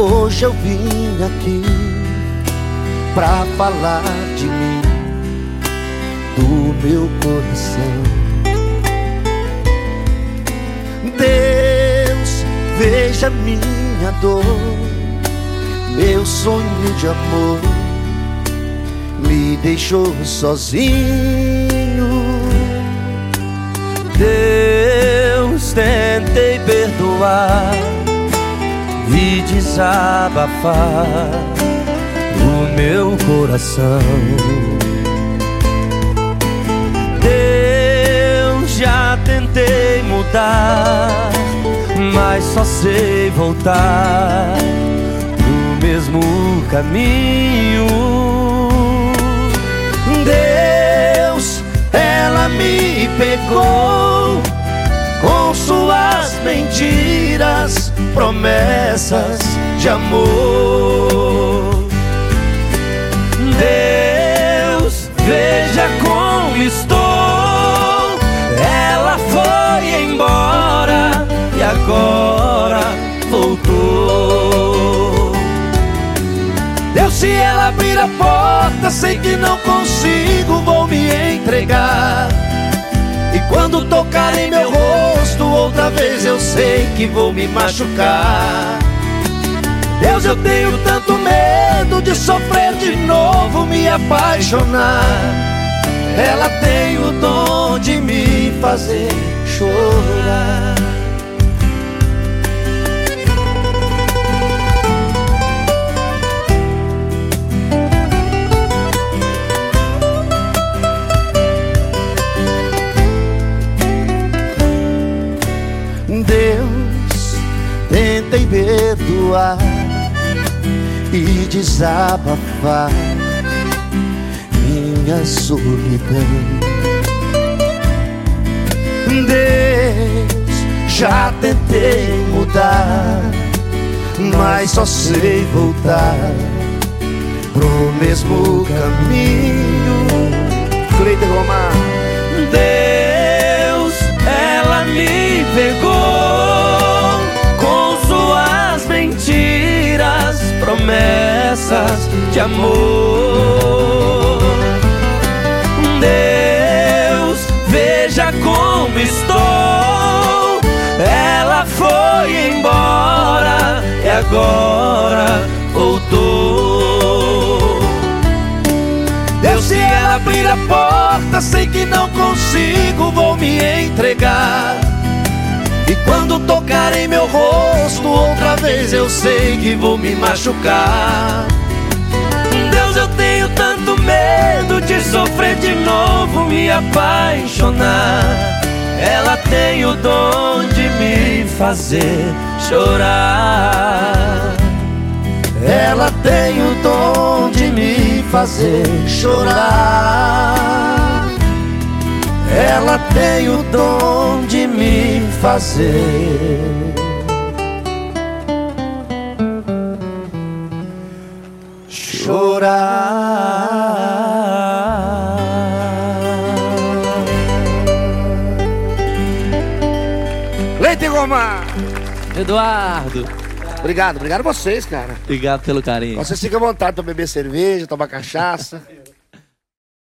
Hoje eu vim aqui pra falar de mim, do meu coração. Deus, veja minha dor, meu sonho de amor me deixou sozinho. Deus, tentei perdoar e desabafar o meu coração. Deus, já tentei mudar, mas só sei voltar no mesmo caminho. Deus, ela me pegou mentiras, promessas de amor. Deus, veja como estou. Ela foi embora e agora voltou. Deus, se ela abrir a porta, sei que não consigo, vou me entregar. E quando tocar em meu rosto outra vez eu sei que vou me machucar. Deus, eu tenho tanto medo de sofrer de novo, me apaixonar. Ela tem o dom de me fazer chorar Deus, tentei perdoar e desabafar minha solidão. Deus, já tentei mudar, mas só sei voltar pro mesmo caminho. Cleide Romar. Deus, promessas de amor. Deus, veja como estou. Ela foi embora e agora voltou. Deus, se ela abrir a porta, sei que não consigo, vou me entregar. Quando tocar em meu rosto outra vez, eu sei que vou me machucar. Deus, eu tenho tanto medo de sofrer de novo, me apaixonar. Ela tem o dom de me fazer chorar. Ela tem o dom de me fazer chorar. Ela tem o dom de me fazer chorar. Leite Romar! Eduardo, Obrigado, obrigado a vocês, cara. obrigado pelo carinho. Vocês ficam à vontade pra beber cerveja, tomar cachaça.